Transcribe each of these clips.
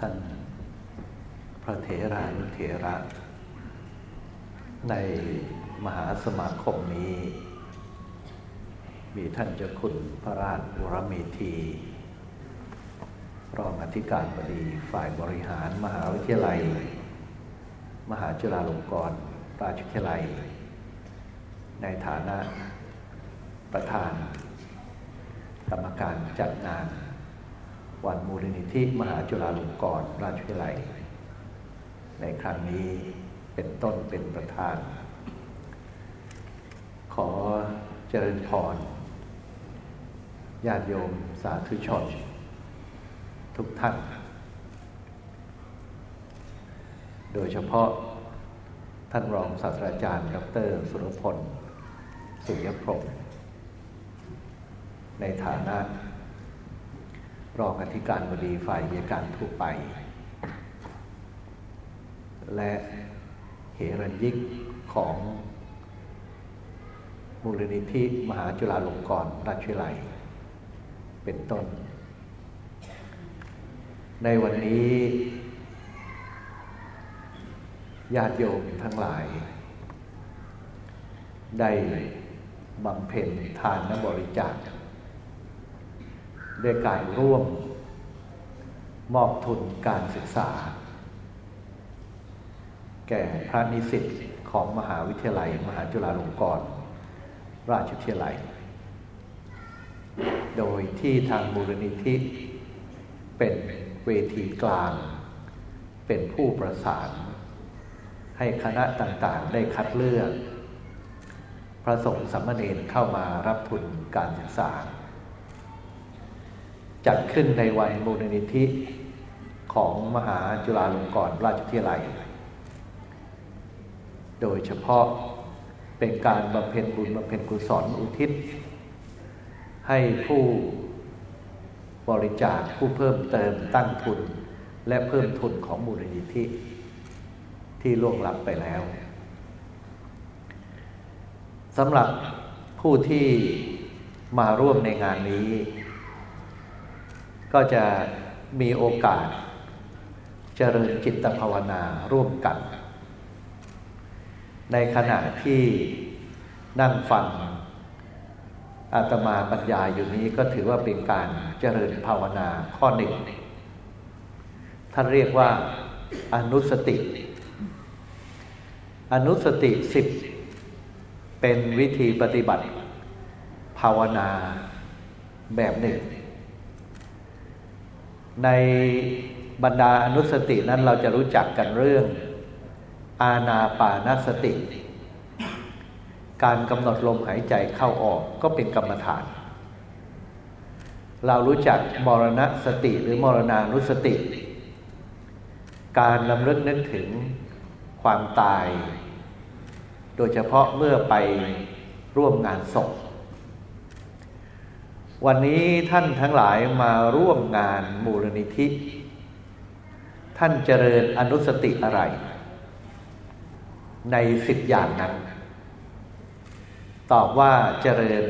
ท่านพระเถรานุเถระ ในมหาสมาคมนี้ มีท่านเจ้าคุณพระราชบุรมีทีรองอธิการบดีฝ่ายบริหารมหาวิทยาลัย มหาจุฬาลงกรณราชวิทยาลัย ในฐานะประธาน กรรมการจัดงาน วันมูลนิธิมหาจุฬาลงกรณราชวิทยาลัย ในครั้งนี้เป็นต้นเป็นประธาน ขอเจริญพรญาติโยมสาธุชน ทุกท่าน โดยเฉพาะท่านรองศาสตราจารย์ดรสุรพล สุยพรมในฐานะ รองอธิการบดีฝ่ายวิการทั่วไป และเหรัญยิกของมูลนิธิมหาจุฬาลงกรณราชวิทยาลัยเป็นต้น ในวันนี้ญาติโยมทั้งหลาย ได้บำเพ็ญทานนบริจาค ด้วยการร่วม มอบทุนการศึกษา แก่พระนิสิตของมหาวิทยาลัย มหาจุฬาลงกรณราชวิทยาลัย โดยที่ทางมูลนิธิ เป็นเวทีกลาง เป็นผู้ประสาน ให้คณะต่างๆ ได้คัดเลือก พระสงฆ์สัมมเนรเข้ามารับทุนการศึกษา จัดขึ้นในวันมูลนิธิของมหาจุฬาลงกรณราชวิทยาลัย โดยเฉพาะเป็นการบำเพ็ญบุญบำเพ็ญกุศลอุทิศ ให้ผู้บริจาคผู้เพิ่มเติมตั้งทุน และเพิ่มทุนของมูลนิธิที่ล่วงลับไปแล้วสำหรับผู้ที่มาร่วมในงานนี้ ก็จะมีโอกาส เจริญจิตภาวนาร่วมกัน ในขณะที่นั่งฟังอาตมาบรรยายอยู่นี้ก็ถือว่าเป็นการเจริญภาวนาข้อหนึ่งท่านเรียกว่าอนุสติ อนุสติสิบเป็นวิธีปฏิบัติ ภาวนาแบบหนึ่ง ในบรรดาอนุสตินั้นเราจะรู้จักกันเรื่อง อาณาปานสติ การกำหนดลมหายใจเข้าออกก็เป็นกรรมฐาน เรารู้จักมรณสติหรือมรณานุสติ การลำลึกนึกถึงความตาย โดยเฉพาะเมื่อไปร่วมงานศพ วันนี้ท่านทั้งหลายมาร่วมงานมูลนิธิ ท่านเจริญอนุสติอะไร ในสิบอย่างนั้น ตอบว่าเจริญ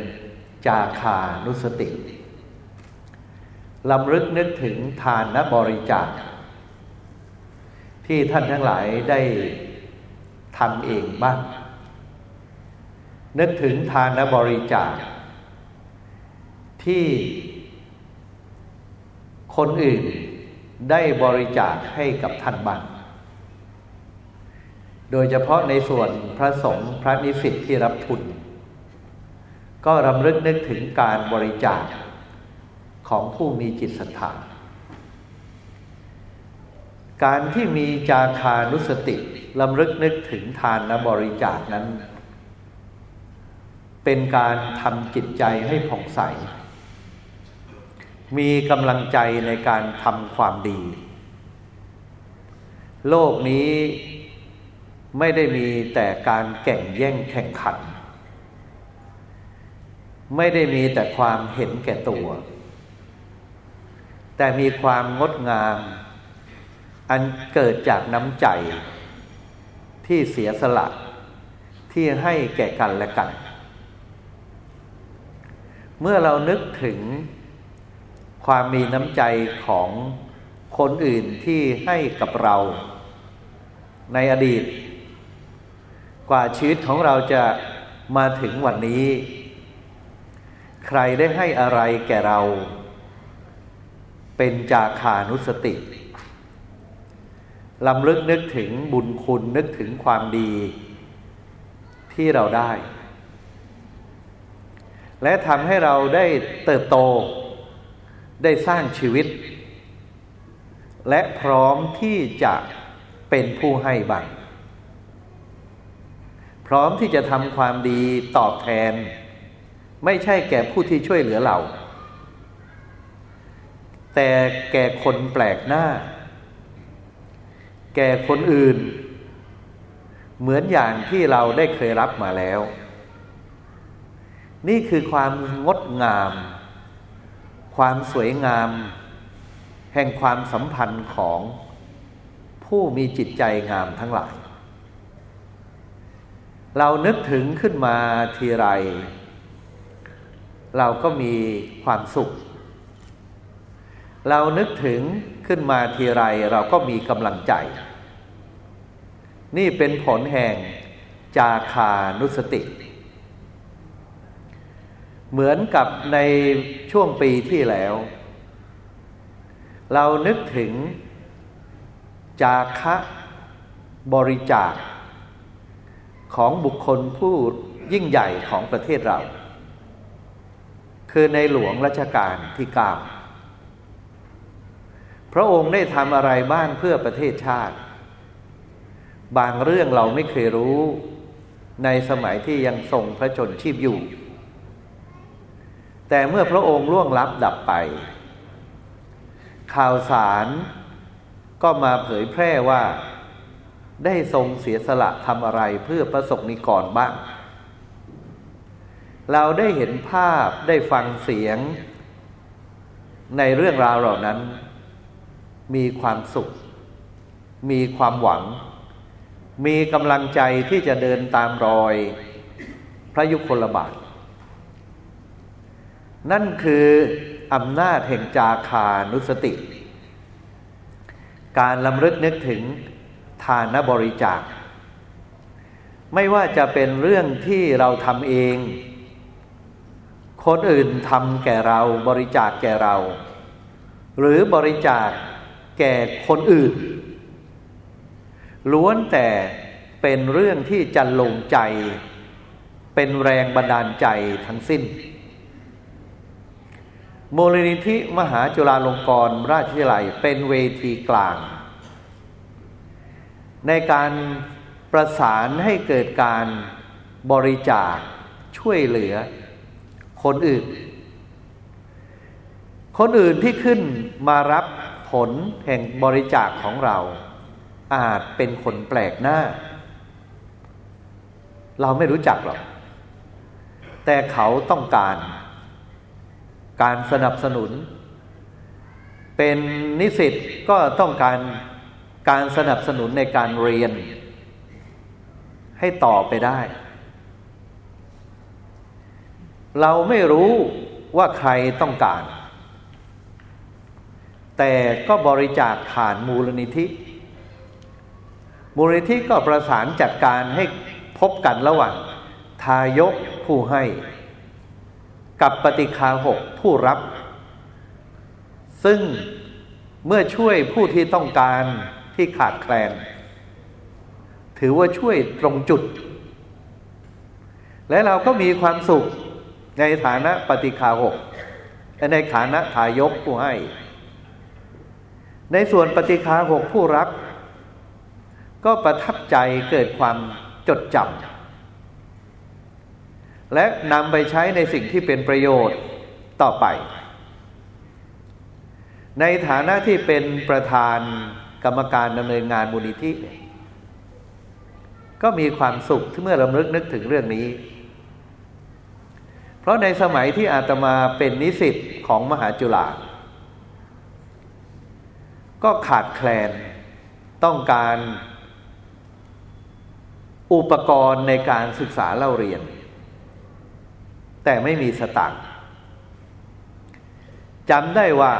จาคานุสติลำลึกนึกถึงทานนบริจาค ที่ท่านทั้งหลายได้ทำเองบ้าง นึกถึงทานนบริจาค ที่คนอื่นได้บริจาคให้กับท่านบ้าง โดยเฉพาะในส่วนพระสงฆ์พระนิสิตที่รับทุน ก็รำลึกนึกถึงการบริจาคของผู้มีจิตศรัทธา การที่มีจาคานุสติลำลึกนึกถึงทานและบริจาคนั้น เป็นการทำจิตใจให้ผ่องใส มีกำลังใจในการทำความดี โลกนี้ไม่ได้มีแต่การแข่งแย่งแข่งขัน ไม่ได้มีแต่ความเห็นแก่ตัว แต่มีความงดงาม อันเกิดจากน้ำใจ ที่เสียสละที่ให้แก่กันและกัน เมื่อเรานึกถึง ความมีน้ำใจของคนอื่นที่ให้กับเรา ในอดีต กว่าชีวิตของเราจะมาถึงวันนี้ ใครได้ให้อะไรแก่เรา เป็นจาขานุสติลำลึกนึกถึงบุญคุณนึกถึงความดี ที่เราได้ และทำให้เราได้เติบโต ได้สร้างชีวิต และพร้อมที่จะเป็นผู้ให้บังพร้อมที่จะทำความดีตอบแทน ไม่ใช่แก่ผู้ที่ช่วยเหลือเรา แต่แก่คนแปลกหน้า แก่คนอื่น เหมือนอย่างที่เราได้เคยรับมาแล้ว นี่คือความงดงาม ความสวยงาม แห่งความสัมพันธ์ของผู้มีจิตใจงามทั้งหลาย เรานึกถึงขึ้นมาทีไร เราก็มีความสุข เรานึกถึงขึ้นมาทีไรเราก็มีกำลังใจ นี่เป็นผลแห่งจาคานุสติเเหมือนกับในช่วงปีที่แล้ว เรานึกถึง จาคะบริจาค ของบุคคลผู้ยิ่งใหญ่ของประเทศเรา คือในหลวงรัชกาลที่เก้าพระองค์ได้ทำอะไรบ้างเพื่อประเทศชาติ บางเรื่องเราไม่เคยรู้ในสมัยที่ยังทรงพระชนชีพอยู่ แต่เมื่อพระองค์ล่วงลับดับไป ข่าวสารก็มาเผยแพร่ว่า ได้ทรงเสียสละทำอะไรเพื่อประสบนิกรบ้าง เราได้เห็นภาพได้ฟังเสียง ในเรื่องราวเหล่านั้น มีความสุข มีความหวัง มีกำลังใจที่จะเดินตามรอย พระยุคลบาท นั่นคืออำนาจแห่งจาคานุสติ การลำลึกนึกถึงทานบริจาค ไม่ว่าจะเป็นเรื่องที่เราทำเอง คนอื่นทำแก่เราบริจาคแก่เรา หรือบริจาคแก่คนอื่น ล้วนแต่เป็นเรื่องที่จันลงใจ เป็นแรงบันดาลใจทั้งสิ้น มูลนิธิมหาจุฬาลงกรณราชวิทยาลัยเป็นเวทีกลาง ในการประสานให้เกิดการบริจาคช่วยเหลือคนอื่น คนอื่นที่ขึ้นมารับผลแห่งบริจาคของเราอาจเป็นคนแปลกหน้า เราไม่รู้จักหรอก แต่เขาต้องการ การสนับสนุน เป็นนิสิตก็ต้องการการสนับสนุนในการเรียน ให้ต่อไปได้ เราไม่รู้ว่าใครต้องการ แต่ก็บริจาคผ่านมูลนิธิ มูลนิธิก็ประสานจัดการให้พบกันระหว่างทายกผู้ให้ กับปฏิคาหกผู้รับ ซึ่งเมื่อช่วยผู้ที่ต้องการที่ขาดแคลน ถือว่าช่วยตรงจุด และเราก็มีความสุขในฐานะปฏิคาหกและในฐานะทายกผู้ให้ ในส่วนปฏิคาหกผู้รับ ก็ประทับใจเกิดความจดจำ และนำไปใช้ในสิ่งที่เป็นประโยชน์ต่อไป ในฐานะที่เป็นประธานกรรมการดำเนินงานมูลนิธิก็มีความสุขที่เมื่อรำลึกนึกถึงเรื่องนี้ เพราะในสมัยที่อาตมาเป็นนิสิตของมหาจุฬาก็ขาดแคลนต้องการอุปกรณ์ในการศึกษาเล่าเรียน แต่ไม่มีสตังค์จำได้ว่า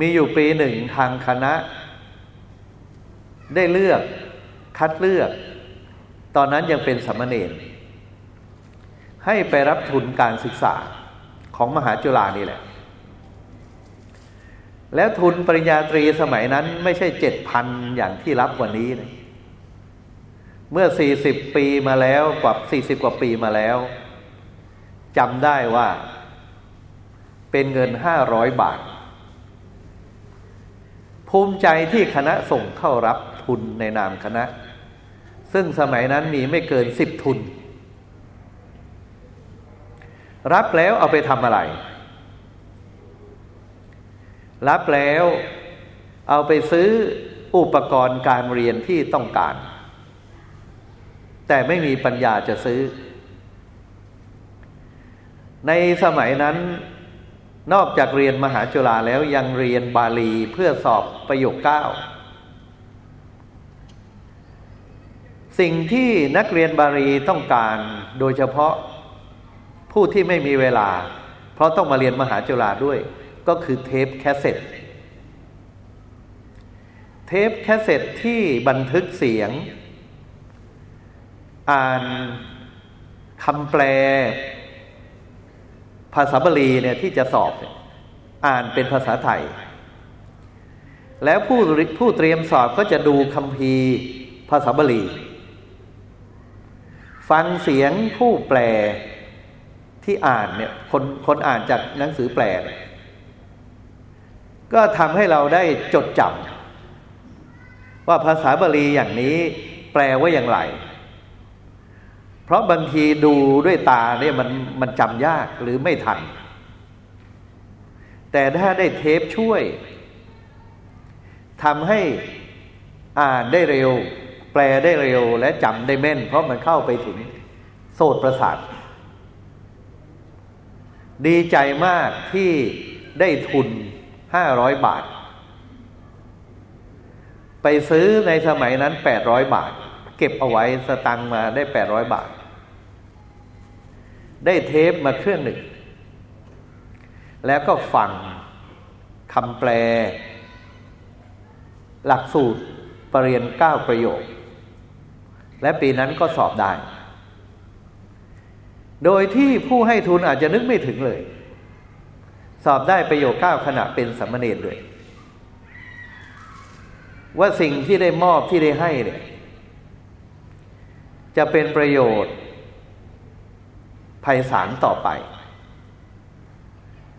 มีอยู่ปีหนึ่งทางคณะ ได้เลือกคัดเลือก ตอนนั้นยังเป็นสมณเณรให้ไปรับทุนการศึกษาของมหาจุฬานี่แหละ แล้วทุนปริญญาตรีสมัยนั้นไม่ใช่เจ็ดพันอย่างที่รับวันนี้นะเมื่อสี่สิบปีมาแล้วกว่าสี่สิบกว่าปีมาแล้ว จำได้ว่า เป็นเงินห้าร้อยบาท ภูมิใจที่คณะส่งเข้ารับทุนในนามคณะ ซึ่งสมัยนั้นมีไม่เกินสิบทุน รับแล้วเอาไปทำอะไร รับแล้วเอาไปซื้ออุปกรณ์การเรียนที่ต้องการ แต่ไม่มีปัญญาจะซื้อ ในสมัยนั้นนอกจากเรียนมหาจุฬาแล้วยังเรียนบาลีเพื่อสอบประโยคเก้าสิ่งที่นักเรียนบาลีต้องการโดยเฉพาะผู้ที่ไม่มีเวลา เพราะต้องมาเรียนมหาจุฬาด้วย ก็คือเทปแคสเซ็ตเทปแคสเซ็ตที่บันทึกเสียง อ่านคำแปล ภาษาบาลีเนี่ยที่จะสอบอ่านเป็นภาษาไทย แล้วผู้ผู้เตรียมสอบก็จะดูคำพีภาษาบาลี ฟังเสียงผู้แปลที่อ่านเนี่ยคนคนอ่านจากหนังสือแปล ก็ทำให้เราได้จดจำว่าภาษาบาลีอย่างนี้แปลว่าอย่างไร ราะบางทีดูด้วยตาเนี่ยมันมันจำยากหรือไม่ทัน แต่ถ้าได้เทปช่วยทำให้อ่านได้เร็ว แปลได้เร็วและจำได้แม่น เพราะมันเข้าไปถึงโสตประสาท ดีใจมากที่ได้ทุนห้าร้อยบาท ไปซื้อในสมัยนั้นแปดร้อยบาท เก็บเอาไว้สตังมาได้แปดร้อยบาท ได้เทปมาเครื่องหนึ่ง แล้วก็ฟังคำแปล หลักสูตรปรริญญาเก้าประโยค และปีนั้นก็สอบได้ โดยที่ผู้ให้ทุนอาจจะนึกไม่ถึงเลย สอบได้ประโยคเก้าขณะเป็นสัมมเนรด้วย ว่าสิ่งที่ได้มอบที่ได้ให้เนี่ยจะเป็นประโยชน์ ภัยสารต่อไป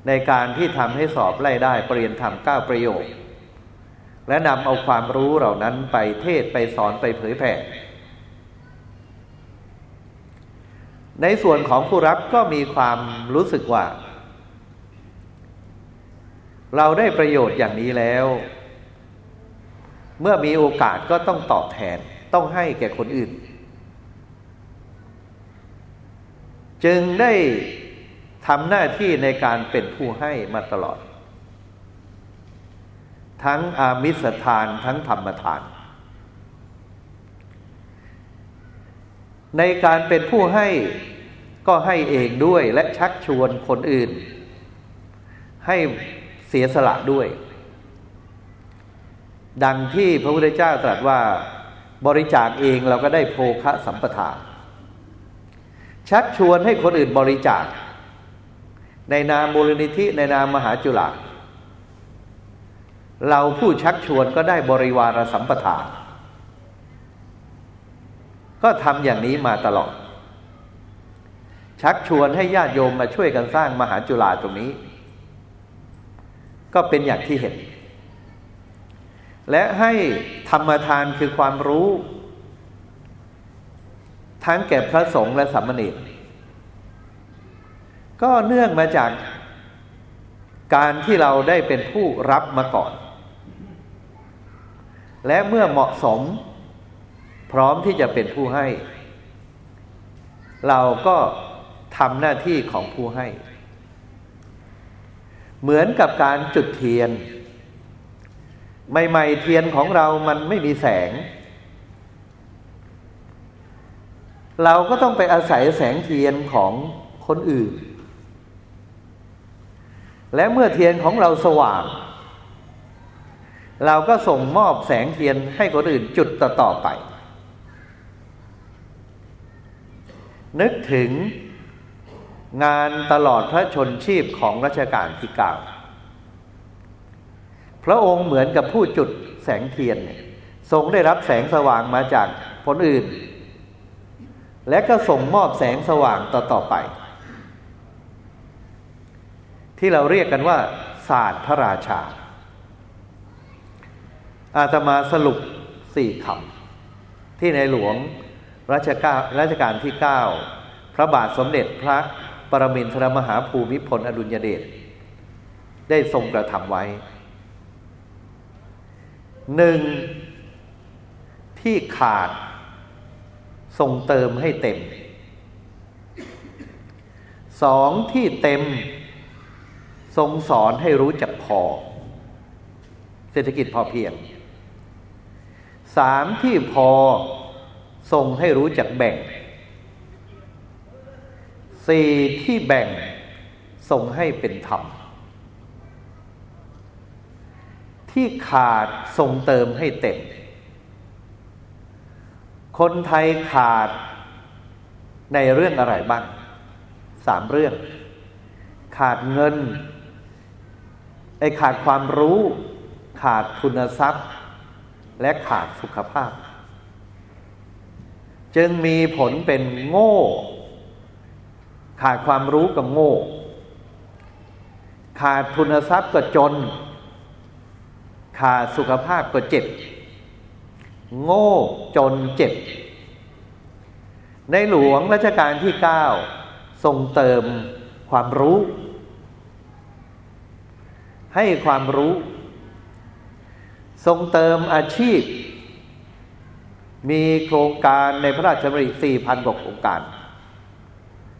ในการที่ทำให้สอบไล่ได้ปรริญญาธรรมก้าประโยชน์และนำเอาความรู้เหล่านั้นไปเทศไปสอนไปเผยแผ่ในส่วนของผู้รับก็มีความรู้สึกว่า เราได้ประโยชน์อย่างนี้แล้ว เมื่อมีโอกาสก็ต้องตอบแทนต้องให้แก่คนอื่น จึงได้ทำหน้าที่ในการเป็นผู้ให้มาตลอด ทั้งอามิสทานทั้งธรรมทาน ในการเป็นผู้ให้ก็ให้เองด้วยและชักชวนคนอื่น ให้เสียสละด้วย ดังที่พระพุทธเจ้าตรัสว่าบริจาคเองเราก็ได้โภคะสัมปทาน ชักชวนให้คนอื่นบริจาค ในนามมูลนิธิในนามมหาจุฬาเราผู้ชักชวนก็ได้บริวารสัมปทานก็ทำอย่างนี้มาตลอด ชักชวนให้ญาติโยมมาช่วยกันสร้างมหาจุฬาตรงนี้ ก็เป็นอย่างที่เห็น และให้ธรรมทานคือความรู้ ทั้งแก่พระสงฆ์และสามเณรก็เนื่องมาจากการที่เราได้เป็นผู้รับมาก่อน และเมื่อเหมาะสม พร้อมที่จะเป็นผู้ให้ เราก็ทำหน้าที่ของผู้ให้ เหมือนกับการจุดเทียน ใหม่ ๆ เทียนของเรามันไม่มีแสง เราก็ต้องไปอาศัยแสงเทียนของคนอื่น และเมื่อเทียนของเราสว่าง เราก็ส่งมอบแสงเทียนให้คนอื่นจุดต่อๆไป นึกถึงงานตลอดพระชนชีพของรัชกาลที่เก้าพระองค์เหมือนกับผู้จุดแสงเทียนทรงได้รับแสงสว่างมาจากคนอื่น และก็ส่งมอบแสงสว่างต่อๆไป ที่เราเรียกกันว่า ศาสตร์พระราชา อาตมาสรุปสี่คำที่ในหลวงรัชกาลรัชกาลที่เก้าพระบาทสมเด็จพระปรมินทรมหาภูมิพลอดุลยเดชได้ทรงกระทำไว้หนึ่งที่ขาด ทรงเติมให้เต็มสองที่เต็ม ทรงสอนให้รู้จักพอ เศรษฐกิจพอเพียงสามที่พอ ทรงให้รู้จักแบ่งสี่ที่แบ่งส่งให้เป็นธรรม ที่ขาดส่งเติมให้เต็ม คนไทยขาดในเรื่องอะไรบ้างสามเรื่อง ขาดเงินไอ้ขาดความรู้ ขาดทุนทรัพย์ และขาดสุขภาพ จึงมีผลเป็นโง่ ขาดความรู้ก็โง่ ขาดทุนทรัพย์ก็จน ขาดสุขภาพก็เจ็บ โง่จนเจ็บ ในหลวงรัชกาลที่เก้าทรงเติมความรู้ ให้ความรู้ ทรงเติมอาชีพ มีโครงการในพระราชดำริ4,000กว่าโครงการ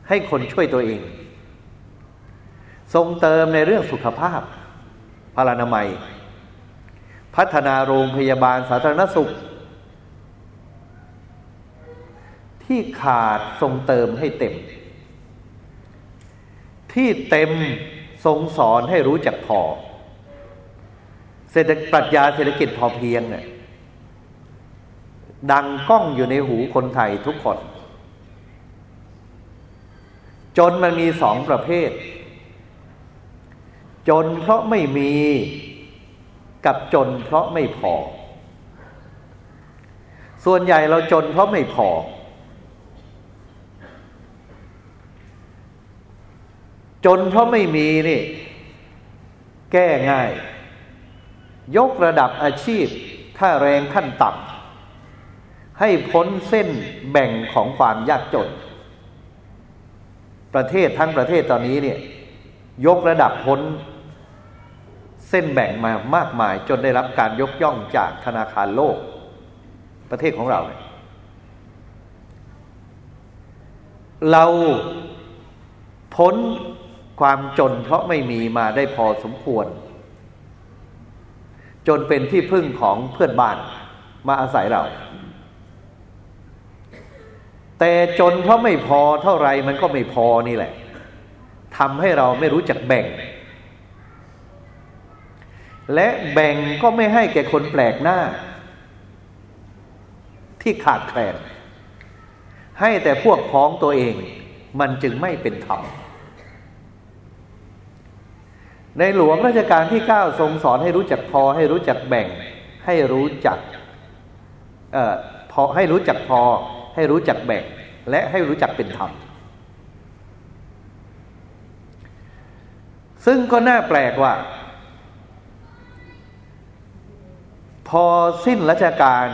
ให้คนช่วยตัวเอง ทรงเติมในเรื่องสุขภาพพารานามัย พัฒนาโรงพยาบาลสาธารณสุข ที่ขาดทรงเติมให้เต็ม ที่เต็มทรงสอนให้รู้จักพอ เศรษฐปรัชญาเศรษฐกิจพอเพียงเนี่ยดังก้องอยู่ในหูคนไทยทุกคน จนมันมีสองประเภท จนเพราะไม่มีกับจนเพราะไม่พอ ส่วนใหญ่เราจนเพราะไม่พอ จนเพราะไม่มีนี่ แก้ง่าย ยกระดับอาชีพค่าแรงขั้นต่ำให้พ้นเส้นแบ่งของความยากจน ประเทศทั้งประเทศตอนนี้เนี่ย ยกระดับพ้นเส้นแบ่งมามากมาย จนได้รับการยกย่องจากธนาคารโลก ประเทศของเราเนี่ยเราพ้น ความจนเพราะไม่มีมาได้พอสมควร จนเป็นที่พึ่งของเพื่อนบ้านมาอาศัยเรา แต่จนเพราะไม่พอเท่าไรมันก็ไม่พอนี่แหละทำให้เราไม่รู้จักแบ่ง และแบ่งก็ไม่ให้แก่คนแปลกหน้า ที่ขาดแคลนให้แต่พวกพ้องตัวเอง มันจึงไม่เป็นธรรม ในหลวงราชการที่เก้าทรงสอนให้รู้จักพอให้รู้จักแบ่ง ให้รู้จักเอ่อพอให้รู้จักพอ ให้รู้จักแบ่ง และให้รู้จักเป็นธรรมซึ่งก็น่าแปลกว่า พอสิ้นรัชกาล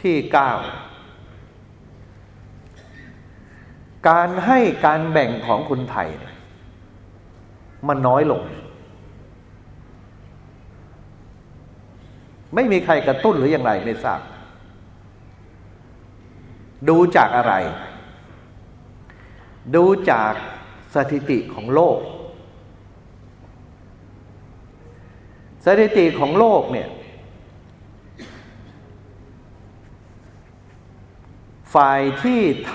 ที่เก้าการให้การแบ่งของคนไทย มันน้อยลง ไม่มีใครกระตุ้นหรืออย่างไรไม่ทราบ ดูจากอะไร ดูจากสถิติของโลก สถิติของโลกเนี่ย ฝ่ายที่ท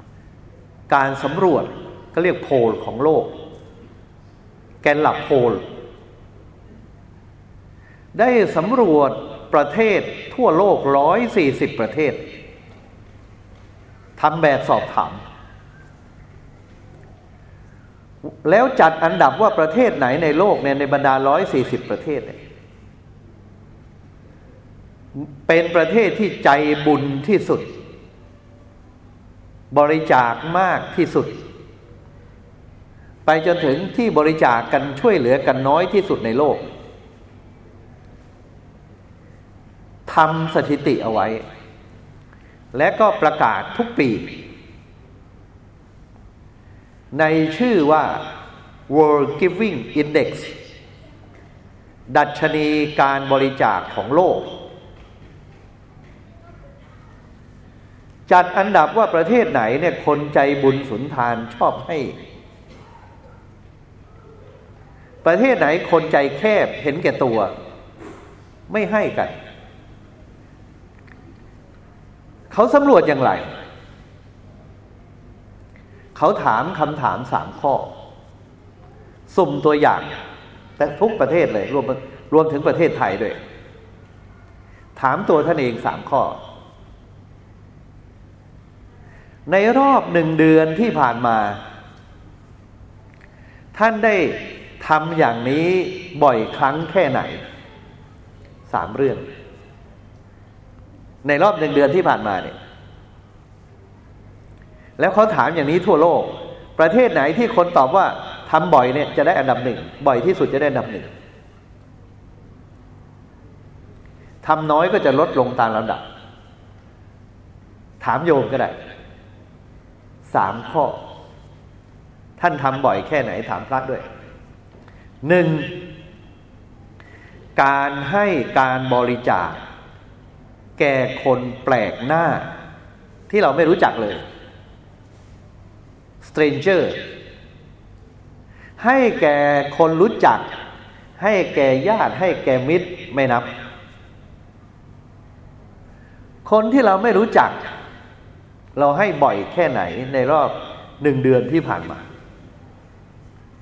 ำการสำรวจก็เรียกโพลของโลก แกนหลับโพล ได้สำรวจประเทศทั่วโลกร้อยสี่สิบประเทศทำแบบสอบถาม แล้วจัดอันดับว่าประเทศไหนในโลกเนี่ยในบรรดาร้อยสี่สิบประเทศเนี่ยเป็นประเทศที่ใจบุญที่สุด บริจาคมากที่สุด ไปจนถึงที่บริจาคกันช่วยเหลือกันน้อยที่สุดในโลกทำสถิติเอาไว้ และก็ประกาศทุกปี ในชื่อว่า World Giving Index ดัชนีการบริจาคของโลก จัดอันดับว่าประเทศไหนเนี่ยคนใจบุญสุนทานชอบให้ ประเทศไหนคนใจแคบเห็นแก่ตัว ไม่ให้กัน เขาสำรวจอย่างไร เขาถามคำถามสามข้อ สุ่มตัวอย่าง แต่ทุกประเทศเลย รวมรวมถึงประเทศไทยด้วย ถามตัวท่านเองสามข้อ ในรอบหนึ่งเดือนที่ผ่านมา ท่านได้ ทำอย่างนี้บ่อยครั้งแค่ไหน สามเรื่อง ในรอบหนึ่งเดือนที่ผ่านมาเนี่ย แล้วเขาถามอย่างนี้ทั่วโลก ประเทศไหนที่คนตอบว่าทำบ่อยเนี่ยจะได้อันดับหนึ่ง บ่อยที่สุดจะได้อันดับหนึ่งทำน้อยก็จะลดลงตามลำดับ ถามโยมก็ได้ สามข้อ ท่านทำบ่อยแค่ไหนถามพระด้วย หนึ่งการให้การบริจาค แก่คนแปลกหน้า ที่เราไม่รู้จักเลย stranger ให้แก่คนรู้จัก ให้แก่ญาติ ให้แก่มิตรไม่นับ คนที่เราไม่รู้จัก เราให้บ่อยแค่ไหนในรอบหนึ่งเดือนที่ผ่านมา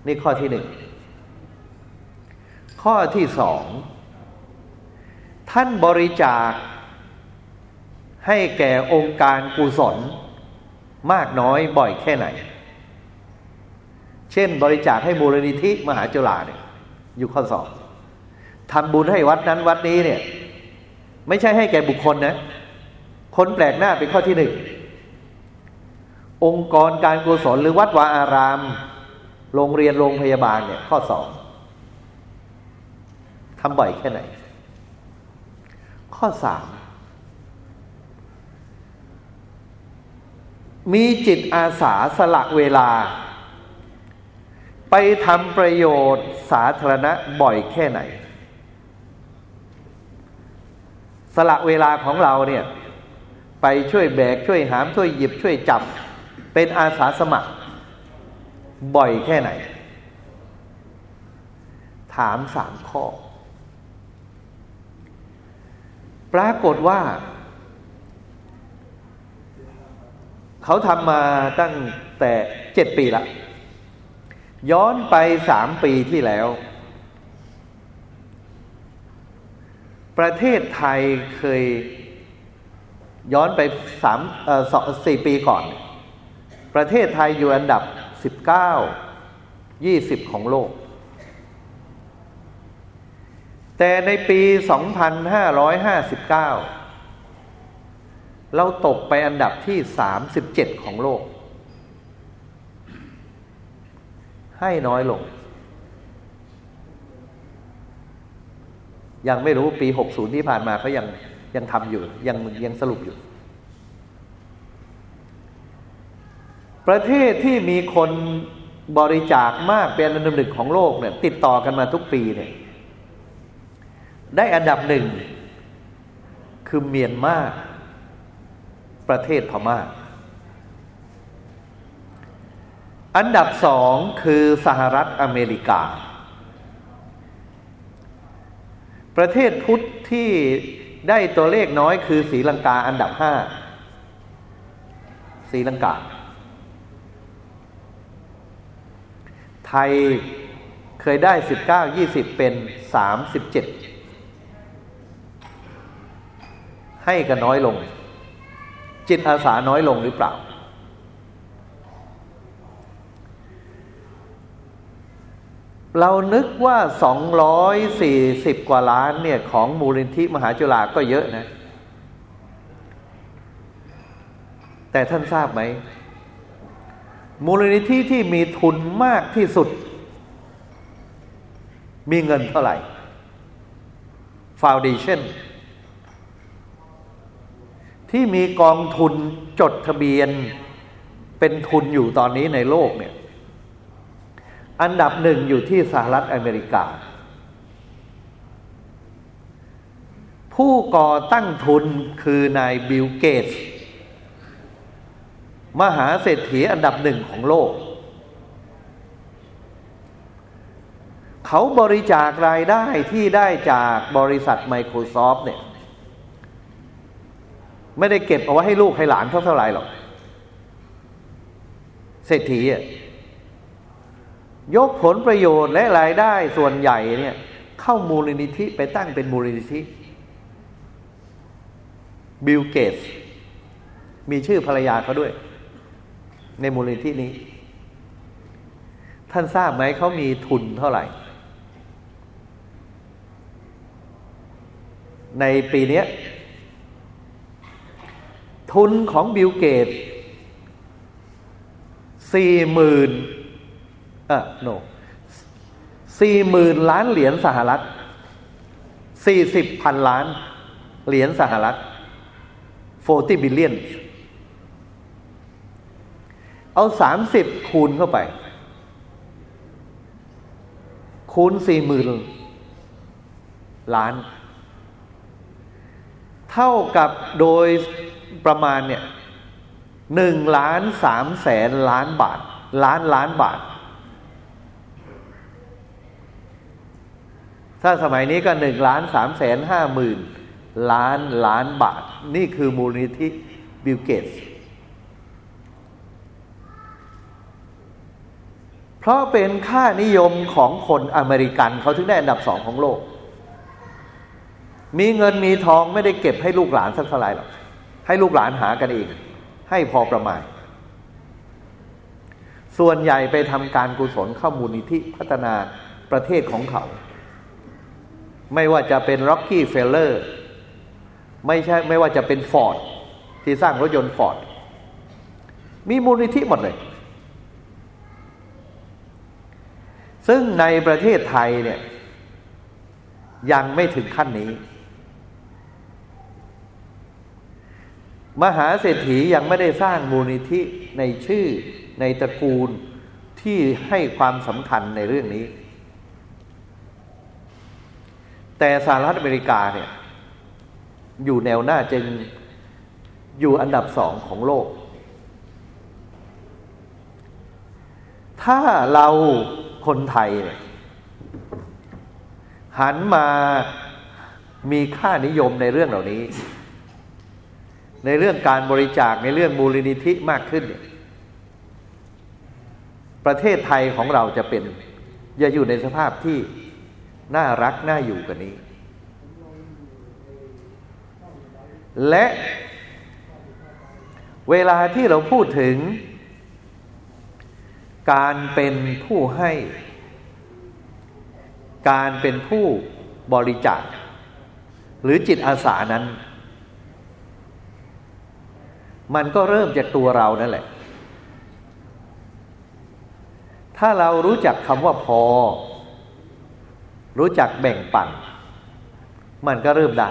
นี่ข้อที่หนึ่ง ข้อที่สอง ท่านบริจาค ให้แก่องค์การกุศล มากน้อยบ่อยแค่ไหน เช่นบริจาคให้มูลนิธิมหาจุฬาเนี่ยอยู่ข้อสอบทำบุญให้วัดนั้นวัดนี้เนี่ย ไม่ใช่ให้แก่บุคคลนะ คนแปลกหน้าเป็นข้อที่หนึ่ง องค์กรการกุศลหรือวัดวาอาราม โรงเรียนโรงพยาบาลเนี่ยข้อสอง ทำบ่อยแค่ไหน ข้อสามมีจิตอาสาสละเวลา ไปทำประโยชน์สาธารณะบ่อยแค่ไหน สละเวลาของเราเนี่ยไปช่วยแบกช่วยหามช่วยหยิบช่วยจับ เป็นอาสาสมัคร บ่อยแค่ไหน ถามสามข้อ ปรากฏว่า เขาทำมาตั้งแต่เจ็ดปีละย้อนไปสามปีที่แล้ว ประเทศไทยเคยย้อนไปสามสองสี่ปีก่อน ประเทศไทยอยู่อันดับสิบเก้ายี่สิบของโลก แต่ในปีสองพันห้าร้อยห้าสิบเก้าเราตกไปอันดับที่สามสิบเจ็ดของโลก ให้น้อยลง ยังไม่รู้ปีหกศูนย์ที่ผ่านมาเขายังยังทำอยู่ ยังยังสรุปอยู่ ประเทศที่มีคนบริจาคมากเป็นอันดับหนึ่งของโลกเนี่ย ติดต่อกันมาทุกปีเนี่ย ได้อันดับหนึ่ง คือเมียนมาประเทศพมา่า อันดับสองคือสหรัฐอเมริกา ประเทศพุทธที่ได้ตัวเลขน้อยคือศรีลังกาอันดับห้าศรีลังกา ไทยเคยได้ 19 20 เป็น 37 ให้กันน้อยลง จิตอาสาน้อยลงหรือเปล่า เรานึกว่าสองร้อยสี่สิบกว่าล้านเนี่ย ของมูลนิธิมหาจุฬาก็เยอะนะ แต่ท่านทราบไหม มูลนิธิที่มีทุนมากที่สุด มีเงินเท่าไหร่ Foundation ที่มีกองทุนจดทะเบียนเป็นทุนอยู่ตอนนี้ในโลกเนี่ย อันดับหนึ่งอยู่ที่สหรัฐอเมริกา ผู้ก่อตั้งทุนคือนายบิลเกตส์มหาเศรษฐีอันดับหนึ่งของโลก เขาบริจาครายได้ที่ได้จากบริษัท Microsoft เนี่ย ไม่ได้เก็บเอาไว้ให้ลูกให้หลานเท่าเท่าไรหรอก เศรษฐีอะยกผลประโยชน์และรายได้ส่วนใหญ่เนี่ย เข้ามูลนิธิไปตั้งเป็นมูลนิธิบิลเกตส์มีชื่อภรรยาเขาด้วย ในมูลนิธินี้ ท่านทราบไหมเขามีทุนเท่าไหร่ ในปีนี้ ทุนของบิลเกตสี่หมื่นเออโนสี่หมื่นล้านเหรียญสหรัฐสี่สิบพันล้าน เหรียญสหรัฐ40 billion เอาสามสิบคูณเข้าไป คูณสี่หมื่นล้าน เท่ากับโดย ประมาณเนี่ยหนึ่งล้านสามแสนล้านบาท ล้านล้านบาท ถ้าสมัยนี้ก็หนึ่งล้านสามแสนห้าหมื่นล้านล้านบาท นี่คือมูลนิธิบิลเกตส์เพราะเป็นค่านิยมของคนอเมริกันเขาถึงได้อันดับสองของโลก มีเงินมีทองไม่ได้เก็บให้ลูกหลานสักเท่าไหร่หรอก ให้ลูกหลานหากันเอง ให้พอประมาณ ส่วนใหญ่ไปทำการกุศลเข้ามูลนิธิพัฒนาประเทศของเขา ไม่ว่าจะเป็น Rocky f e l l e r ไม่ใช่ไม่ว่าจะเป็นฟอร์ดที่สร้างรถยนต์ฟอร์ดมีมูลนิธิหมดเลย ซึ่งในประเทศไทยเนี่ยยังไม่ถึงขั้นนี้ มหาเศรษฐียังไม่ได้สร้างมูลนิธิในชื่อในตระกูลที่ให้ความสำคัญในเรื่องนี้ แต่สหรัฐอเมริกาเนี่ยอยู่แนวหน้าจึงอยู่อันดับสองของโลก ถ้าเราคนไทยเนี่ยหันมามีค่านิยมในเรื่องเหล่านี้ ในเรื่องการบริจาคในเรื่องมูลนิธิมากขึ้น ประเทศไทยของเราจะเป็นอย่าอยู่ในสภาพที่น่ารักน่าอยู่กันนี้ และเวลาที่เราพูดถึง การเป็นผู้ให้ การเป็นผู้บริจาค หรือจิตอาสานั้น มันก็เริ่มจากตัวเรานั่นแหละ ถ้าเรารู้จักคำว่าพอ รู้จักแบ่งปัน มันก็เริ่มได้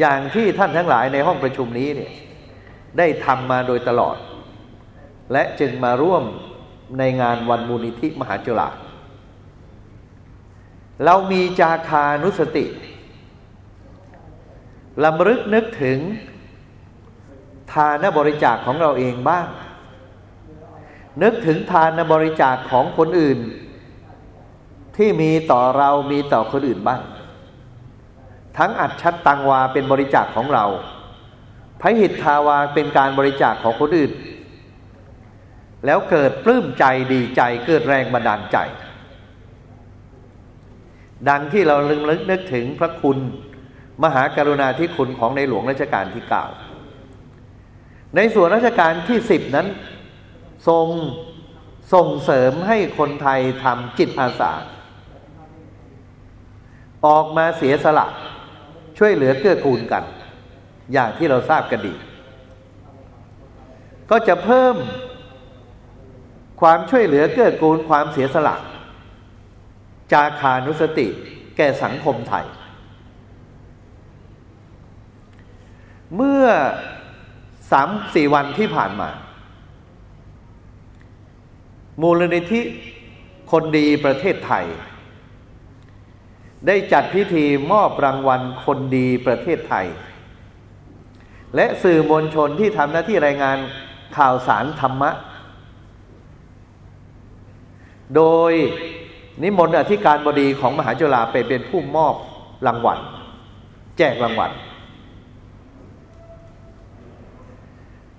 อย่างที่ท่านทั้งหลายในห้องประชุมนี้เนี่ยได้ทำมาโดยตลอด และจึงมาร่วมในงานวันมูลนิธิมหาจุฬาเรามีจาคานุสติลำลึกนึกถึง ทานบริจาคของเราเองบ้าง นึกถึงทานบริจาคของคนอื่น ที่มีต่อเรามีต่อคนอื่นบ้าง ทั้งอัดชัดตังวาเป็นบริจาคของเราพระหิทธาวาเป็นการบริจาคของคนอื่น แล้วเกิดปลื้มใจดีใจเกิดแรงบันดาลใจ ดังที่เราลึกนึกถึงพระคุณ มหากรุณาธิคุณของในหลวงรัชกาลที่เก้า ในส่วนรัชกาลที่สิบนั้นทรงส่งเสริมให้คนไทยทำจิตอาสา ออกมาเสียสละ ช่วยเหลือเกื้อกูลกัน อย่างที่เราทราบกันดี ก็จะเพิ่มความช่วยเหลือเกื้อกูลความเสียสละ จาคานุสติแก่สังคมไทย เมื่อ สามสี่วันที่ผ่านมา มูลนิธิคนดีประเทศไทย ได้จัดพิธีมอบรางวัลคนดีประเทศไทย และสื่อมวลชนที่ทำหน้าที่รายงานข่าวสารธรรมะ โดยนิมนต์อธิการบดีของมหาจุฬาเป็นเป็นผู้มอบรางวัล แจกรางวัล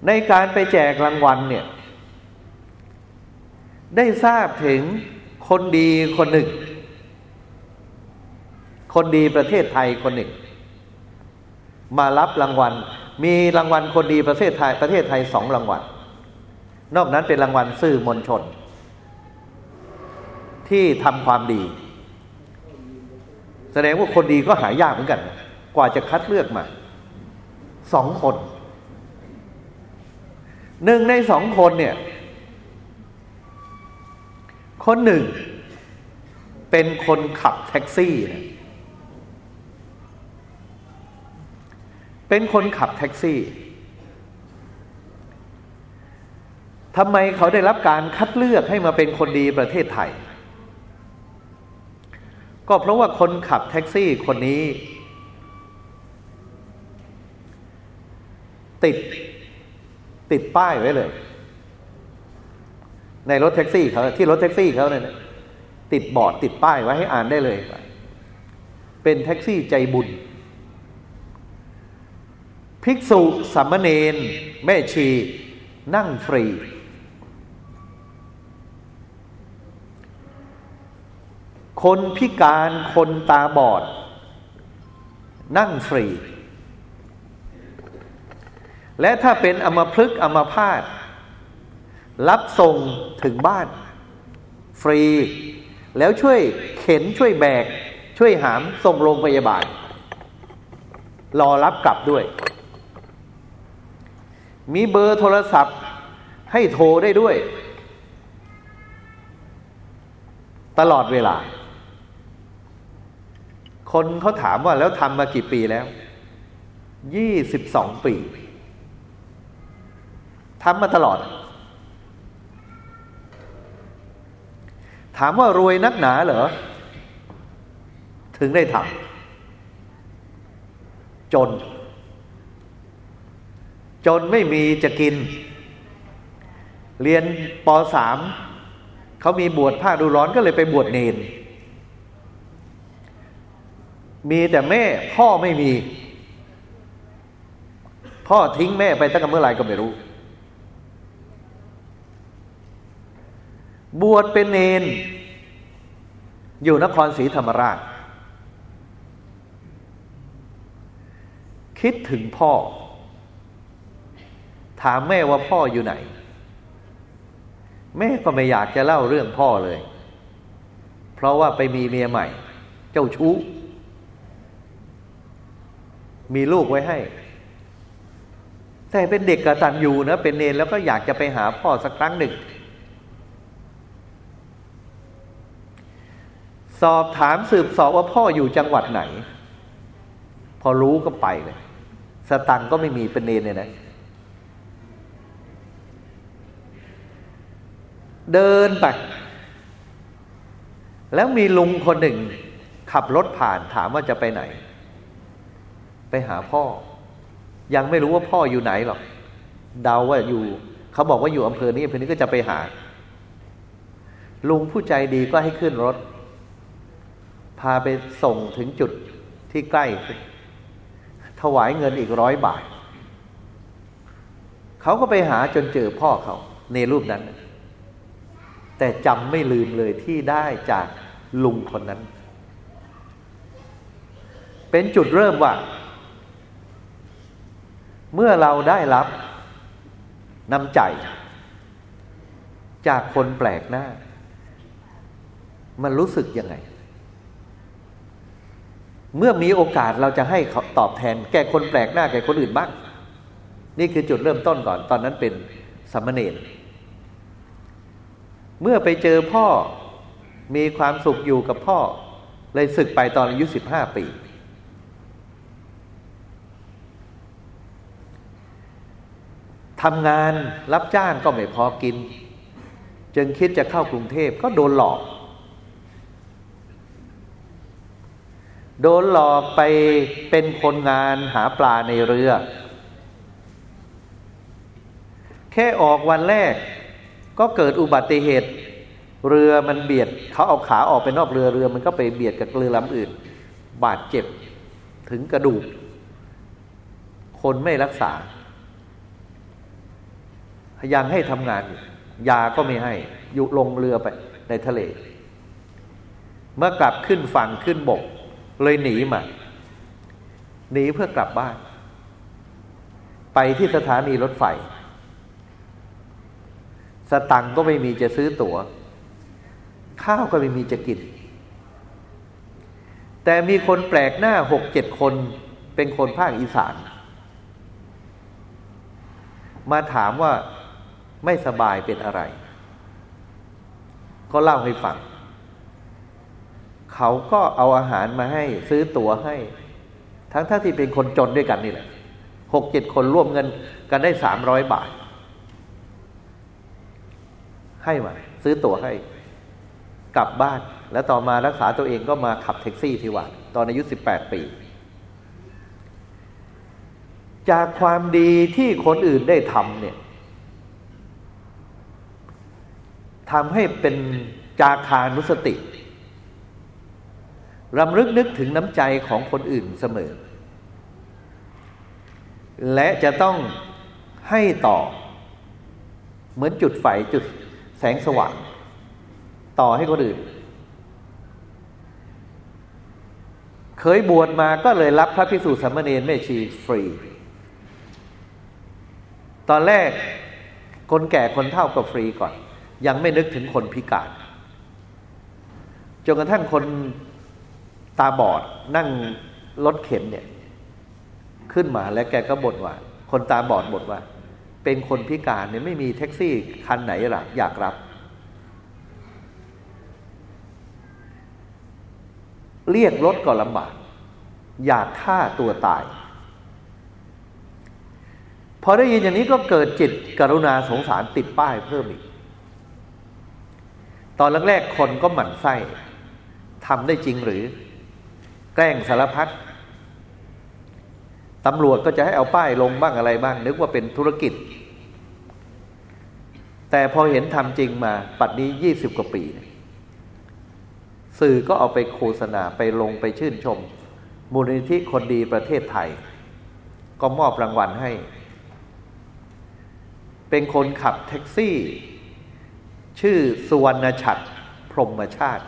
ในการไปแจกรางวัลเนี่ย ได้ทราบถึงคนดีคนหนึ่ง คนดีประเทศไทยคนหนึ่ง มารับรางวัล มีรางวัลคนดีประเทศไทยประเทศไทยสองรางวัล นอกนั้นเป็นรางวัลสื่อมวลชน ที่ทำความดี แสดงว่าคนดีก็หายากเหมือนกัน กว่าจะคัดเลือกมาสองคน หนึ่งในสองคนเนี่ย คนหนึ่ง เป็นคนขับแท็กซี่นะเป็นคนขับแท็กซี่ทำไมเขาได้รับการคัดเลือกให้มาเป็นคนดีประเทศไทย ก็เพราะว่าคนขับแท็กซี่คนนี้ ติด ติดป้ายไว้เลย ในรถแท็กซี่เขาที่รถแท็กซี่เขาเนี่ยติดบอร์ดติดป้ายไว้ให้อ่านได้เลย เป็นแท็กซี่ใจบุญ ภิกษุสามเณรแม่ชี นั่งฟรี คนพิการคนตาบอด นั่งฟรี และถ้าเป็นอมพลึกอมพาตรับส่งถึงบ้าน ฟรี แล้วช่วยเข็นช่วยแบก ช่วยหามส่งโรงพยาบาล รอรับกลับด้วย มีเบอร์โทรศัพท์ให้โทรได้ด้วย ตลอดเวลา คนเขาถามว่าแล้วทำมากี่ปีแล้วยี่สิบสองปี ทำมาตลอด ถามว่ารวยนักหนาเหรอ ถึงได้ทำจน จนไม่มีจะกิน เรียนปสามเขามีบวชผ้าดูร้อนก็เลยไปบวชเนน มีแต่แม่พ่อไม่มี พ่อทิ้งแม่ไปตั้งแต่เมื่อไหร่ก็ไม่รู้ บวชเป็นเนน อยู่นครศรีธรรมราช คิดถึงพ่อ ถามแม่ว่าพ่ออยู่ไหน แม่ก็ไม่อยากจะเล่าเรื่องพ่อเลย เพราะว่าไปมีเมียใหม่ เจ้าชู้ มีลูกไว้ให้ แต่เป็นเด็กกระตันอยู่นะ เป็นเนนแล้วก็อยากจะไปหาพ่อสักครั้งหนึ่ง สอบถามสืบสอบว่าพ่ออยู่จังหวัดไหน พอรู้ก็ไปเลย สตังก็ไม่มีเป็นเนนเนี่ยนะ เดินไป แล้วมีลุงคนหนึ่ง ขับรถผ่านถามว่าจะไปไหน ไปหาพ่อ ยังไม่รู้ว่าพ่ออยู่ไหนหรอก เดาว่าอยู่ เขาบอกว่าอยู่อำเภอนี้อำเภอนี้ก็จะไปหา ลุงผู้ใจดีก็ให้ขึ้นรถ พาไปส่งถึงจุดที่ใกล้ ถวายเงินอีกร้อยบาท เขาก็ไปหาจนเจอพ่อเขา ในรูปนั้น แต่จำไม่ลืมเลยที่ได้จากลุงคนนั้น เป็นจุดเริ่มว่า เมื่อเราได้รับน้ำใจ จากคนแปลกหน้า มันรู้สึกยังไง เมื่อมีโอกาสเราจะให้ตอบแทน แก่คนแปลกหน้าแก่คนอื่นบ้าง นี่คือจุดเริ่มต้นก่อน ตอนนั้นเป็นสมณเณรเมื่อไปเจอพ่อมีความสุขอยู่กับพ่อ เลยศึกไปตอนอายุสิบห้าปี ทำงานรับจ้างก็ไม่พอกิน จึงคิดจะเข้ากรุงเทพก็โดนหลอก โดนหลอกไปเป็นคนงานหาปลาในเรือ แค่ออกวันแรกก็เกิดอุบัติเหตุ เรือมันเบียดเขาเอาขาออกไปนอกเรือเรือ มันก็ไปเบียดกับเรือลำอื่น บาดเจ็บถึงกระดูก คนไม่รักษา ยังให้ทำงานอยู่ยาก็ไม่ให้ อยู่ลงเรือไปในทะเล เมื่อกลับขึ้นฝั่งขึ้นบก เลยหนีมาหนีเพื่อกลับบ้าน ไปที่สถานีรถไฟ สตังก็ไม่มีจะซื้อตัว๋ว ข้าวก็ไม่มีจะกิน แต่มีคนแปลกหน้าหกเจ็ดคนเป็นคนภาคอีสาน มาถามว่าไม่สบายเป็นอะไร ก็เล่าให้ฟัง เขาก็เอาอาหารมาให้ ซื้อตั๋วให้ ทั้งท่าที่เป็นคนจนด้วยกันนี่แหละหกเจ็ดคนร่วมเงินกันได้สามร้อยบาท ให้มา ซื้อตั๋วให้ กลับบ้าน แล้วต่อมารักษาตัวเองก็มาขับแท็กซี่ที่วัดตอนอายุสิบแปดปี จากความดีที่คนอื่นได้ทำเนี่ยทำให้เป็นจาคานุสติ รำลึกนึกถึงน้ำใจของคนอื่นเสมอ และจะต้องให้ต่อ เหมือนจุดไฟจุดแสงสว่างต่อให้คนอื่น เคยบวชมาก็เลยรับพระพิสุสามเณรแม่ชีฟรี ตอนแรกคนแก่คนเฒ่าก็ฟรีก่อน ยังไม่นึกถึงคนพิการจนกระทั่งคน ตาบอดนั่งรถเข็นเนี่ย ขึ้นมาแล้วแกก็บ่นว่า คนตาบอดบ่นว่า เป็นคนพิการเนี่ยไม่มีแท็กซี่คันไหนหรอกอยากรับ เรียกรถก็ลำบาก อยากฆ่าตัวตาย พอได้ยินอย่างนี้ก็เกิดจิตกรุณาสงสารติดป้ายเพิ่มอีก ตอนแรกๆคนก็หมั่นไส้ทำได้จริงหรือ แกล้งสารพัดตำรวจก็จะให้เอาป้ายลงบ้างอะไรบ้าง นึกว่าเป็นธุรกิจ แต่พอเห็นทำจริงมาปัดนี้ยี่สิบกว่าปี สื่อก็เอาไปโฆษณาไปลงไปชื่นชม มูลนิธิคนดีประเทศไทย ก็มอบรางวัลให้ เป็นคนขับแท็กซี่ ชื่อสุวรรณชัดพรหมชาติ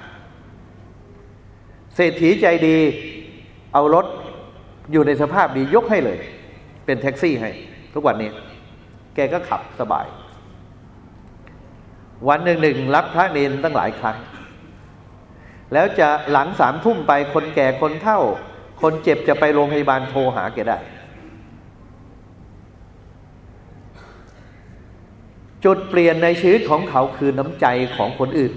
เศรษฐีใจดี เอารถอยู่ในสภาพดียกให้เลย เป็นแท็กซี่ให้ ทุกวันนี้ แกก็ขับสบาย วันหนึ่งหนึ่งรับพระเนนตั้งหลายครั้ง แล้วจะหลังสามทุ่มไปคนแก่คนเฒ่า คนเจ็บจะไปโรงพยาบาลโทรหาแกได้ จุดเปลี่ยนในชีวิตของเขาคือน้ำใจของคนอื่น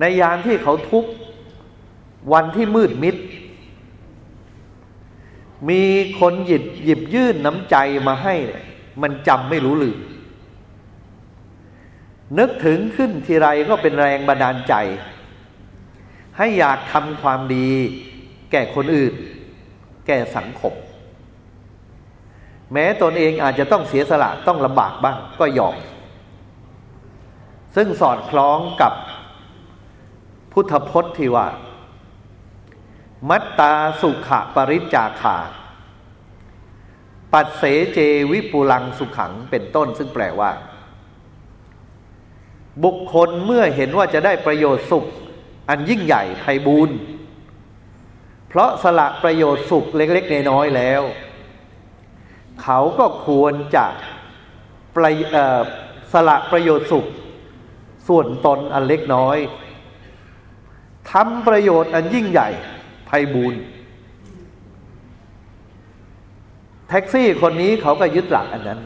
ในยามที่เขาทุกวันที่มืดมิด มีคนหยิบหยิบยื่นน้ำใจมาให้เนี่ยมันจำไม่รู้ลืม นึกถึงขึ้นทีไรก็เป็นแรงบันดาลใจ ให้อยากทำความดี แก่คนอื่น แก่สังคม แม้ตนเองอาจจะต้องเสียสละต้องลำบากบ้างก็ยอม ซึ่งสอดคล้องกับ พุทธพจน์ที่ว่า มัตตาสุขะปริจาคาปัดเสเจวิปุลังสุขังเป็นต้นซึ่งแปลว่า บุคคลเมื่อเห็นว่าจะได้ประโยชน์สุข อันยิ่งใหญ่ไพบูรณ์เพราะสละประโยชน์สุขเล็กๆน้อยๆแล้ว เขาก็ควรจะสละประโยชน์สุข ส่วนตนอันเล็กน้อย ทำประโยชน์อันยิ่งใหญ่ไพบูรณ์แท็กซี่คนนี้เขาก็ยึดหลักอันนั้น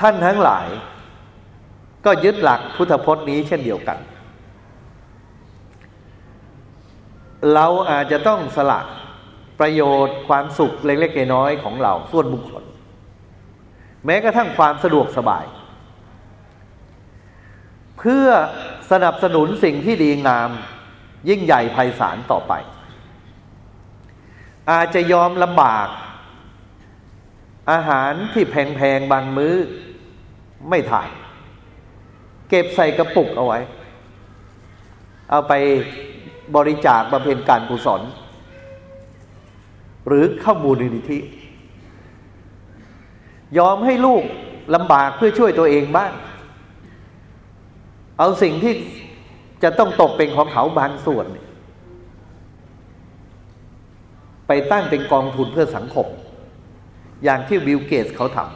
ท่านทั้งหลาย ก็ยึดหลักพุทธพจน์นี้เช่นเดียวกัน เราอาจจะต้องสละประโยชน์ความสุขเล็กๆน้อยๆของเราส่วนบุคคล แม้กระทั่งความสะดวกสบาย เพื่อ สนับสนุนสิ่งที่ดีงาม ยิ่งใหญ่ไพศาลต่อไป อาจจะยอมลำบาก อาหารที่แพงๆบางมื้อไม่ถ่าย เก็บใส่กระปุกเอาไว้ เอาไปบริจาคบำเพ็ญการกุศล หรือเข้ามูลนิธิยอมให้ลูกลำบากเพื่อช่วยตัวเองบ้าง เอาสิ่งที่จะต้องตกเป็นของเขาบางส่วน ไปตั้งเป็นกองทุนเพื่อสังคม อย่างที่บิลเกตเขาทำ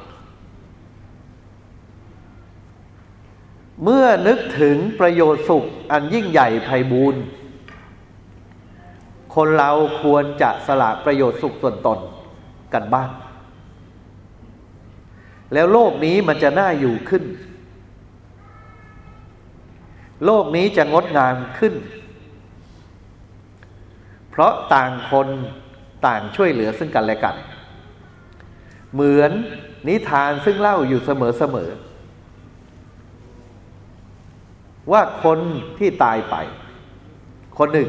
เมื่อนึกถึงประโยชน์สุขอันยิ่งใหญ่ไพบูรณ์คนเราควรจะสละประโยชน์สุขส่วนตนกันบ้าง แล้วโลกนี้มันจะน่าอยู่ขึ้น โลกนี้จะงดงามขึ้น เพราะต่างคนต่างช่วยเหลือซึ่งกันและกัน เหมือนนิทานซึ่งเล่าอยู่เสมอๆว่าคนที่ตายไป คนหนึ่ง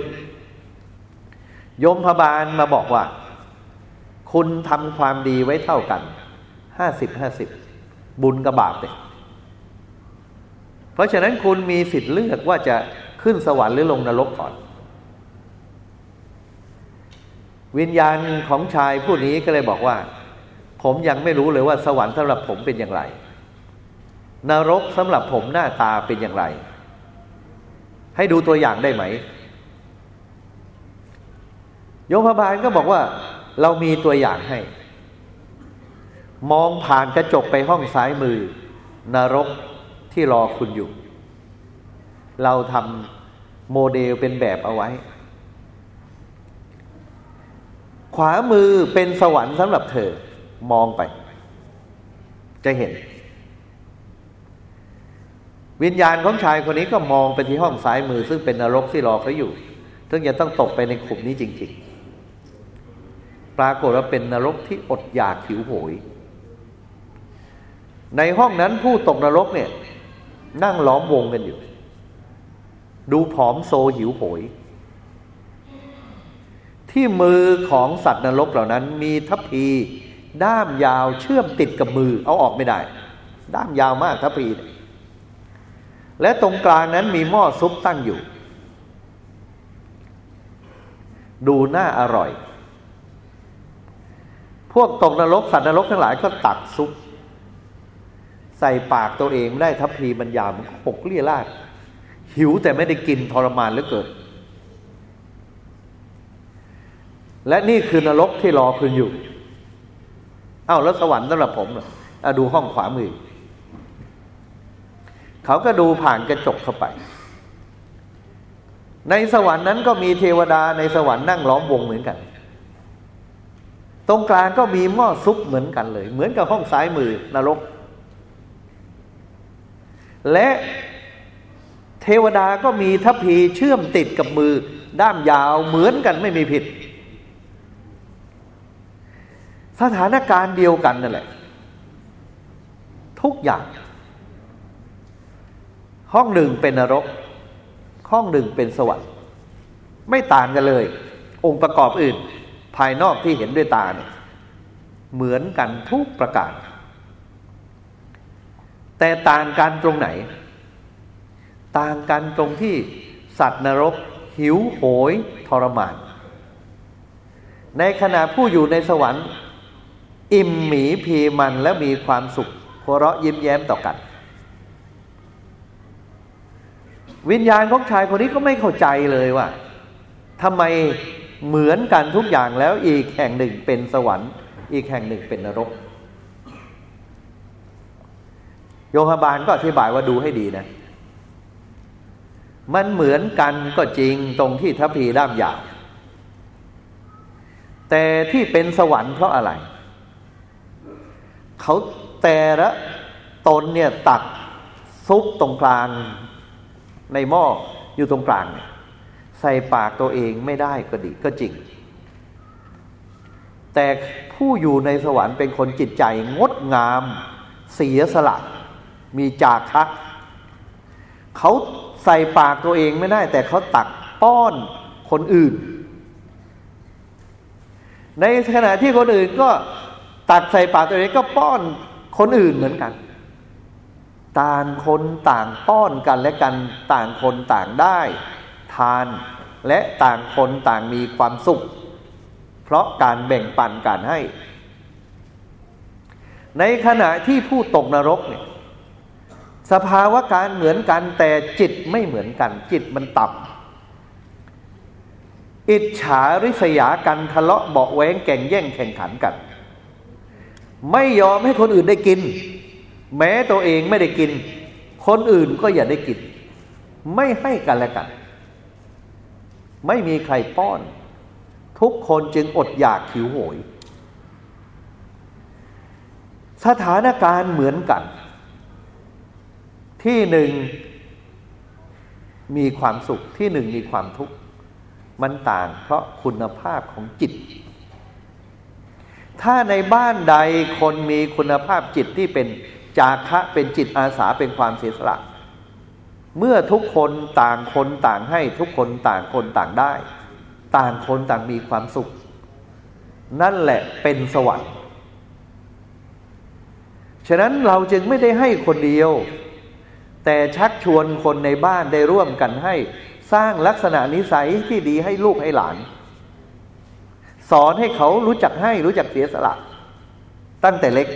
ยมพบาลมาบอกว่า คุณทำความดีไว้เท่ากันห้าสิบห้าสิบบุญกับบาปเนี่ย เพราะฉะนั้นคุณมีสิทธิ์เลือกว่าจะขึ้นสวรรค์หรือลงนรกก่อน วิญญาณของชายผู้นี้ก็เลยบอกว่า ผมยังไม่รู้เลยว่าสวรรค์สำหรับผมเป็นอย่างไร นรกสำหรับผมหน้าตาเป็นอย่างไร ให้ดูตัวอย่างได้ไหมโยมพบาลก็บอกว่า เรามีตัวอย่างให้ มองผ่านกระจกไปห้องซ้ายมือ นรก ที่รอคุณอยู่ เราทำโมเดลเป็นแบบเอาไว้ ขวามือเป็นสวรรค์สำหรับเธอมองไป จะเห็น วิญญาณของชายคนนี้ก็มองไปที่ห้องซ้ายมือ ซึ่งเป็นนรกที่รอเขาอยู่ ซึ่งจะต้องตกไปในขุมนี้จริง ๆ ปรากฏว่าเป็นนรกที่อดอยากหิวโหยในห้องนั้นผู้ตกนรกเนี่ย นั่งล้อมวงกันอยู่ ดูผอมโซหิวโหย ที่มือของสัตว์นรกเหล่านั้น มีทัพพีด้ามยาวเชื่อมติดกับมือ เอาออกไม่ได้ ด้ามยาวมากทัพพีและตรงกลางนั้นมีหม้อซุปตั้งอยู่ ดูน่าอร่อย พวกตกนรกสัตว์นรกทั้งหลายก็ตักซุป ใส่ปากตัวเองได้ทัพพีมันยามันหกเลี่ยราดหิวแต่ไม่ได้กินทรมานเหลือเกินและนี่คือนรกที่รอคุณอยู่ เอา้าแล้วสวรรค์สำหรับผมเหรอดูห้องขวามือ เขาก็ดูผ่านกระจกเข้าไป ในสวรรค์นั้นก็มีเทวดาในสวรรค์นั่งล้อมวงเหมือนกัน ตรงกลางก็มีหม้อซุปเหมือนกันเลย เหมือนกับห้องซ้ายมือนรก และเทวดาก็มีทัพพีเชื่อมติดกับมือ ด้ามยาวเหมือนกันไม่มีผิด สถานการณ์เดียวกันนั่นแหละ ทุกอย่าง ห้องหนึ่งเป็นนรก ห้องหนึ่งเป็นสวรรค์ ไม่ต่างกันเลย องค์ประกอบอื่น ภายนอกที่เห็นด้วยตาเนี่ยเหมือนกันทุกประการ แต่ต่างกันตรงไหน ต่างกันตรงที่สัตว์นรกหิวโหยทรมาน ในขณะผู้อยู่ในสวรรค์ อิ่มหมีพีมันและมีความสุขหัวเราะยิ้มแย้มต่อกัน วิญญาณของชายคนนี้ก็ไม่เข้าใจเลยว่าทำไมเหมือนกันทุกอย่างแล้วอีกแห่งหนึ่งเป็นสวรรค์ อีกแห่งหนึ่งเป็นนรก โยมบาลก็อธิบายว่าดูให้ดีนะ มันเหมือนกันก็จริงตรงที่ทัพพีด้ามยาวแต่ที่เป็นสวรรค์เพราะอะไร เขาแต่ละตนเนี่ยตักซุปตรงกลางในหม้ออยู่ตรงกลางเนี่ยใส่ปากตัวเองไม่ได้ก็ดีก็จริง แต่ผู้อยู่ในสวรรค์เป็นคนจิตใจงดงาม เสียสละ มีจาคักเขาใส่ปากตัวเองไม่ได้ แต่เขาตักป้อนคนอื่น ในขณะที่คนอื่นก็ตักใส่ปากตัวเองก็ป้อนคนอื่นเหมือนกัน ต่างคนต่างป้อนกันและกันต่างคนต่างได้ ทานและต่างคนต่างมีความสุข เพราะการแบ่งปันการให้ ในขณะที่ผู้ตกนรกเนี่ย สภาวะการเหมือนกันแต่จิตไม่เหมือนกัน จิตมันต่ำอิจฉาริษยากันทะเลาะเบาแหวงแก่งแย่งแข่งขันกัน ไม่ยอมให้คนอื่นได้กิน แม้ตัวเองไม่ได้กิน คนอื่นก็อย่าได้กิน ไม่ให้กันและกัน ไม่มีใครป้อน ทุกคนจึงอดอยากหิวโหย สถานการณ์เหมือนกัน ที่หนึ่งมีความสุขที่หนึ่งมีความทุกข์ มันต่างเพราะคุณภาพของจิต ถ้าในบ้านใดคนมีคุณภาพจิตที่เป็นจาคะเป็นจิตอาสาเป็นความเสียสละ เมื่อทุกคนต่างคนต่างให้ทุกคนต่างคนต่างได้ ต่างคนต่างมีความสุข นั่นแหละเป็นสวรรค์ฉะนั้นเราจึงไม่ได้ให้คนเดียว แต่ชักชวนคนในบ้านได้ร่วมกันให้ สร้างลักษณะนิสัยที่ดีให้ลูกให้หลาน สอนให้เขารู้จักให้รู้จักเสียสละ ตั้งแต่เล็ก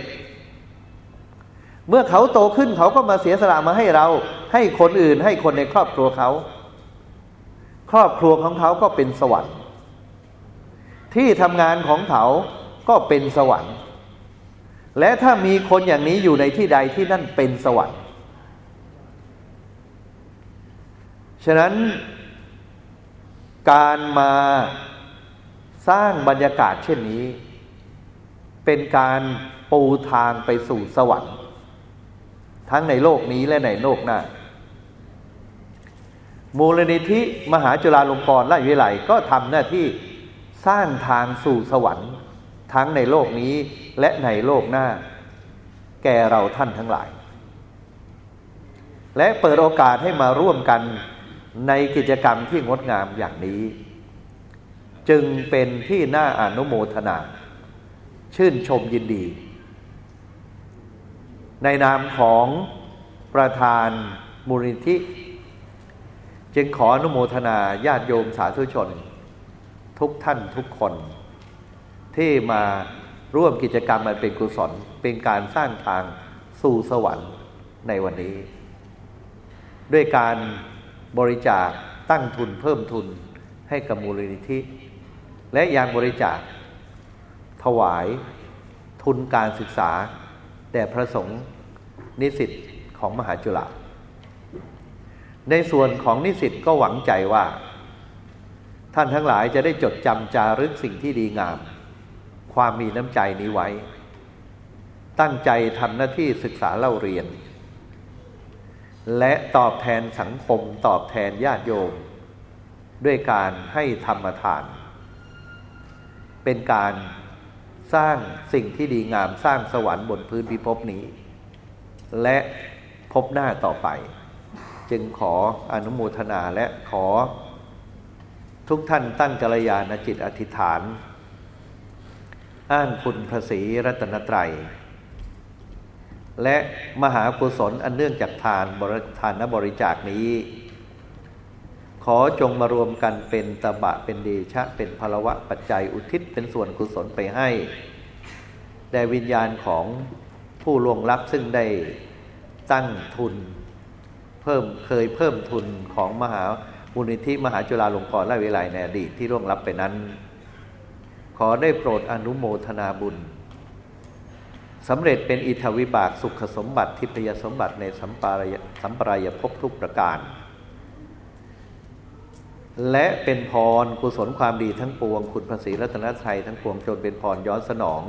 เมื่อเขาโตขึ้นเขาก็มาเสียสละมาให้เรา ให้คนอื่นให้คนในครอบครัวเขา ครอบครัวของเขาก็เป็นสวรรค์ ที่ทำงานของเขาก็เป็นสวรรค์ และถ้ามีคนอย่างนี้อยู่ในที่ใดที่นั่นเป็นสวรรค์ ฉะนั้นการมาสร้างบรรยากาศเช่นนี้ เป็นการปูทางไปสู่สวรรค์ ทั้งในโลกนี้และในโลกหน้า มูลนิธิมหาจุฬาลงกรณ์ราชวิทยาลัยก็ทำหน้าที่สร้างทางสู่สวรรค์ ทั้งในโลกนี้และในโลกหน้า แก่เราท่านทั้งหลาย และเปิดโอกาสให้มาร่วมกัน ในกิจกรรมที่งดงามอย่างนี้ จึงเป็นที่น่าอนุโมทนา ชื่นชมยินดี ในนามของประธานมูลนิธิ จึงขออนุโมทนาญาติโยมสาธุชน ทุกท่านทุกคน ที่มาร่วมกิจกรรมมันเป็นกุศล เป็นการสร้างทางสู่สวรรค์ในวันนี้ ด้วยการ บริจาคตั้งทุนเพิ่มทุนให้กับมูลนิธิ และยังบริจาค ถวายทุนการศึกษา แด่พระสงฆ์นิสิตของมหาจุฬาในส่วนของนิสิตก็หวังใจว่า ท่านทั้งหลายจะได้จดจำจารึกสิ่งที่ดีงาม ความมีน้ำใจนี้ไว้ ตั้งใจทำหน้าที่ศึกษาเล่าเรียน และตอบแทนสังคมตอบแทนญาติโยม ด้วยการให้ธรรมทาน เป็นการสร้างสิ่งที่ดีงามสร้างสวรรค์บนพื้นพิภพนี้ และพบหน้าต่อไป จึงขออนุโมทนาและขอ ทุกท่านตั้งกัลยาณจิตอธิษฐาน อ้างคุณพระศรีรัตนตรัย และมหากุศลอันเนื่องจากทานบริทานบริจาคนี้ ขอจงมารวมกันเป็นตบะเป็นเดชะ เป็นพลวะปัจจัยอุทิศเป็นส่วนกุศลไปให้แด่วิญญาณของผู้ล่วงลับซึ่งได้ตั้งทุน เพิ่มเคยเพิ่มทุนของมหามูลนิธิมหาจุฬาลงกรณ์ราชวิทยาลัยในอดีตที่ร่วงลับไปนั้น ขอได้โปรดอนุโมทนาบุญ สำเร็จเป็นอิทธวิบากสุขสมบัติทิพยสมบัติในสัมปรายสัมปรายภพทุกประการ และเป็นพรกุศลความดีทั้งปวง คุณพระศรีรัตนตรัยทั้งปวงจนเป็นพรย้อนสนอง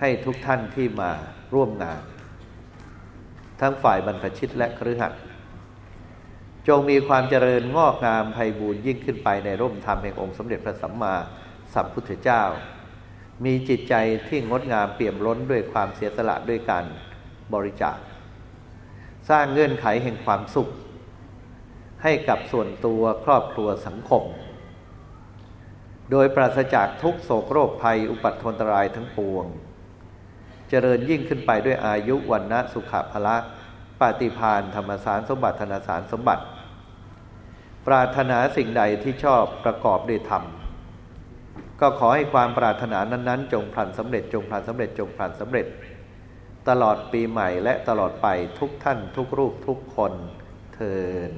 ให้ทุกท่านที่มาร่วมงาน ทั้งฝ่ายบรรพชิตและครือขัดจงมีความเจริญงอกงามไพบูรยิ่งขึ้นไปในร่มธรรมแห่งองค์สมเด็จพระสัมมาสัมพุทธเจ้า มีจิตใจที่งดงามเปี่ยมล้นด้วยความเสียสละด้วยการบริจาค สร้างเงื่อนไขแห่งความสุข ให้กับส่วนตัวครอบครัวสังคม โดยปราศจากทุกโศกโรคภัยอุปัตถนตรายทั้งปวง เจริญยิ่งขึ้นไปด้วยอายุวันนะสุขภละปฏิพานธรรมสารสมบัติธนาสารสมบัติ ปรารถนาสิ่งใดที่ชอบประกอบด้วยธรรม ก็ขอให้ความปรารถนานั้นๆ จงพลันสำเร็จจงพลันสำเร็จจงพลันสำเร็จ ตลอดปีใหม่และตลอดไปทุกท่านทุกรูปทุกคนเทิน